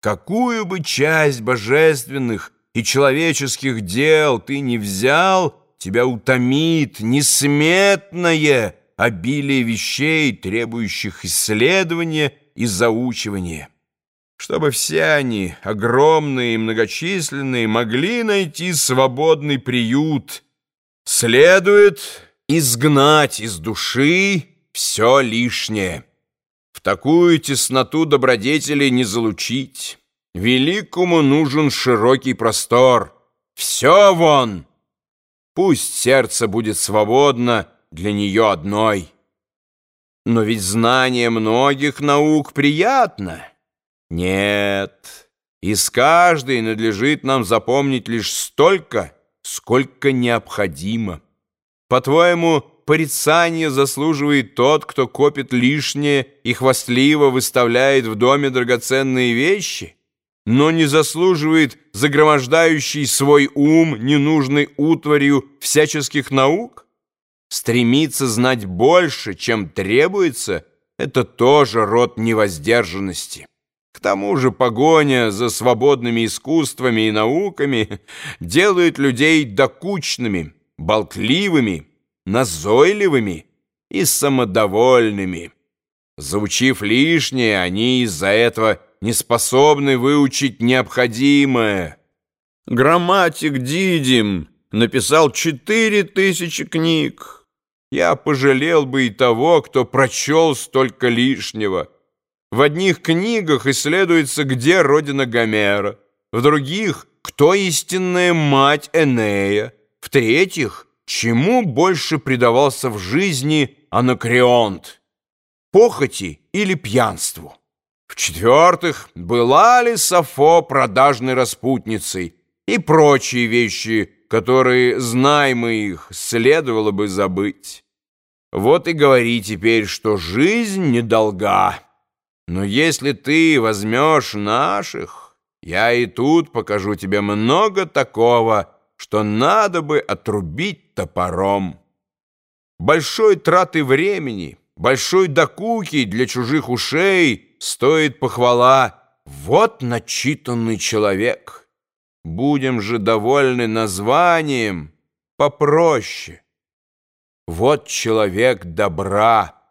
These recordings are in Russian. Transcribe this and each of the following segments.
какую бы часть божественных и человеческих дел ты не взял, тебя утомит несметное обилие вещей, требующих исследования и заучивания. Чтобы все они, огромные и многочисленные, могли найти свободный приют, следует изгнать из души все лишнее. В такую тесноту добродетелей не залучить. Великому нужен широкий простор. Все вон! Пусть сердце будет свободно для нее одной. Но ведь знание многих наук приятно. Нет, из каждой надлежит нам запомнить лишь столько, сколько необходимо. По-твоему, порицание заслуживает тот, кто копит лишнее и хвастливо выставляет в доме драгоценные вещи, но не заслуживает загромождающий свой ум ненужной утварью всяческих наук? Стремиться знать больше, чем требуется, это тоже род невоздержанности. К тому же погоня за свободными искусствами и науками делает людей докучными, болтливыми, назойливыми и самодовольными. Заучив лишнее, они из-за этого не способны выучить необходимое. Грамматик Дидим написал четыре тысячи книг. Я пожалел бы и того, кто прочел столько лишнего. В одних книгах исследуется, где родина Гомера, в других — кто истинная мать Энея, в третьих — Чему больше предавался в жизни Анакреонт? Похоти или пьянству? В-четвертых, была ли Сафо продажной распутницей и прочие вещи, которые, мы их, следовало бы забыть. Вот и говори теперь, что жизнь недолга. Но если ты возьмешь наших, я и тут покажу тебе много такого, что надо бы отрубить топором. Большой траты времени, большой докуки для чужих ушей стоит похвала. Вот начитанный человек. Будем же довольны названием попроще. Вот человек добра.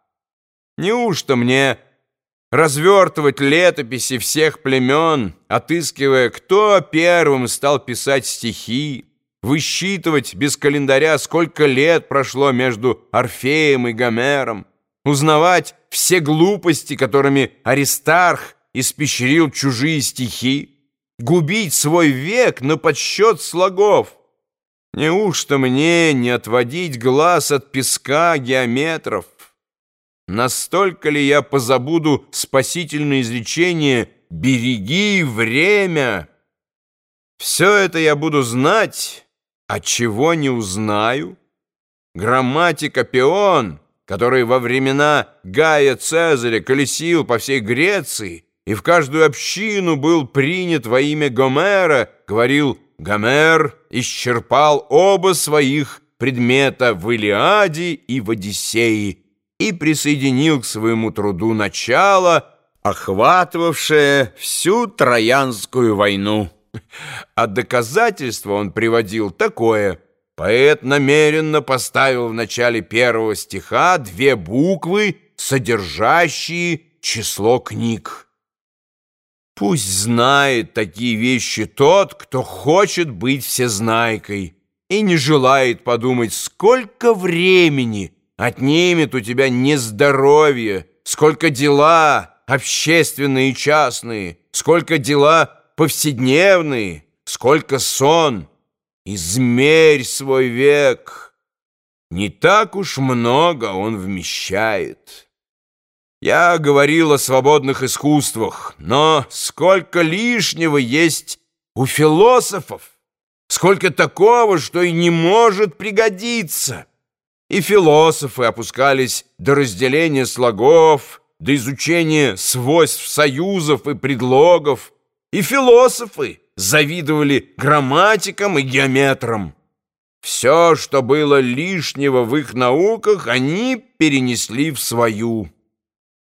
Неужто мне развертывать летописи всех племен, отыскивая, кто первым стал писать стихи, высчитывать без календаря, сколько лет прошло между Орфеем и Гомером, узнавать все глупости, которыми Аристарх испещрил чужие стихи, губить свой век на подсчет слогов. Неужто мне не отводить глаз от песка геометров? Настолько ли я позабуду спасительное изречение «береги время»? Все это я буду знать а чего не узнаю? Грамматик Апион, который во времена Гая Цезаря колесил по всей Греции и в каждую общину был принят во имя Гомера, говорил «Гомер исчерпал оба своих предмета в Илиаде и в Одиссее и присоединил к своему труду начало, охватывавшее всю Троянскую войну». А доказательство он приводил такое. Поэт намеренно поставил в начале первого стиха две буквы, содержащие число книг. Пусть знает такие вещи тот, кто хочет быть всезнайкой и не желает подумать, сколько времени отнимет у тебя нездоровье, сколько дела общественные и частные, сколько дела повседневные, сколько сон. Измерь свой век. Не так уж много он вмещает. Я говорил о свободных искусствах, но сколько лишнего есть у философов, сколько такого, что и не может пригодиться. И философы опускались до разделения слогов, до изучения свойств союзов и предлогов, и философы завидовали грамматикам и геометрам. Все, что было лишнего в их науках, они перенесли в свою.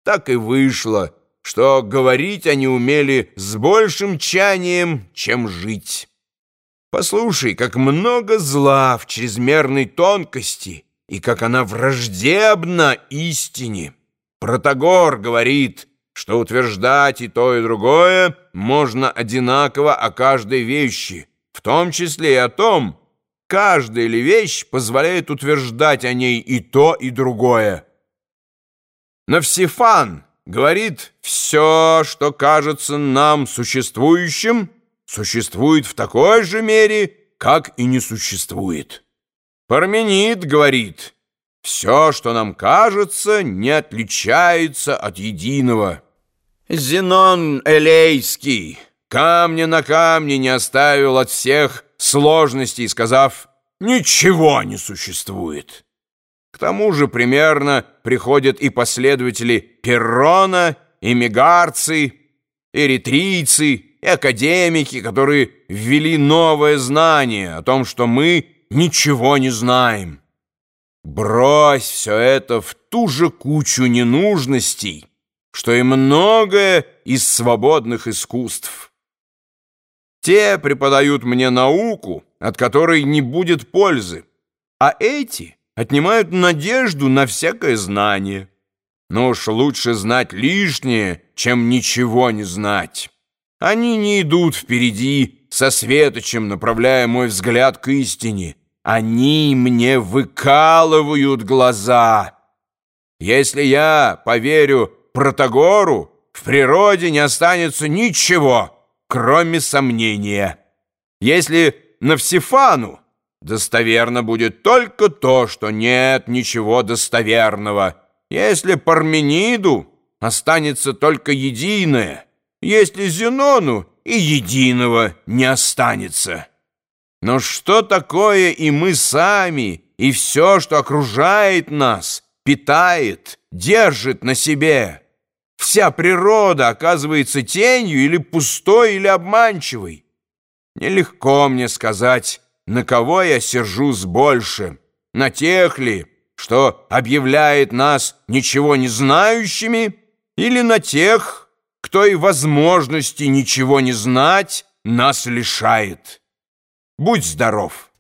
Так и вышло, что говорить они умели с большим чанием, чем жить. Послушай, как много зла в чрезмерной тонкости и как она враждебна истине. Протагор говорит, что утверждать и то, и другое можно одинаково о каждой вещи, в том числе и о том, каждая ли вещь позволяет утверждать о ней и то, и другое. Навсифан говорит, все, что кажется нам существующим, существует в такой же мере, как и не существует. Парменид говорит, все, что нам кажется, не отличается от единого. Зенон Элейский камня на камне не оставил от всех сложностей, сказав «ничего не существует». К тому же примерно приходят и последователи Перрона, и мегарцы, эритрийцы, и академики, которые ввели новое знание о том, что мы ничего не знаем. Брось все это в ту же кучу ненужностей, что и многое из свободных искусств. Те преподают мне науку, от которой не будет пользы, а эти отнимают надежду на всякое знание. Но уж лучше знать лишнее, чем ничего не знать. Они не идут впереди со светочем, направляя мой взгляд к истине. Они мне выкалывают глаза. Если я поверю Протагору, в природе не останется ничего, кроме сомнения. Если Навсифану достоверно будет только то, что нет ничего достоверного. Если Пармениду останется только единое, если Зенону и единого не останется. Но что такое и мы сами, и все, что окружает нас, питает, держит на себе?» Вся природа оказывается тенью или пустой, или обманчивой. Нелегко мне сказать, на кого я сержусь больше, на тех ли, что объявляет нас ничего не знающими, или на тех, кто и возможности ничего не знать нас лишает. Будь здоров!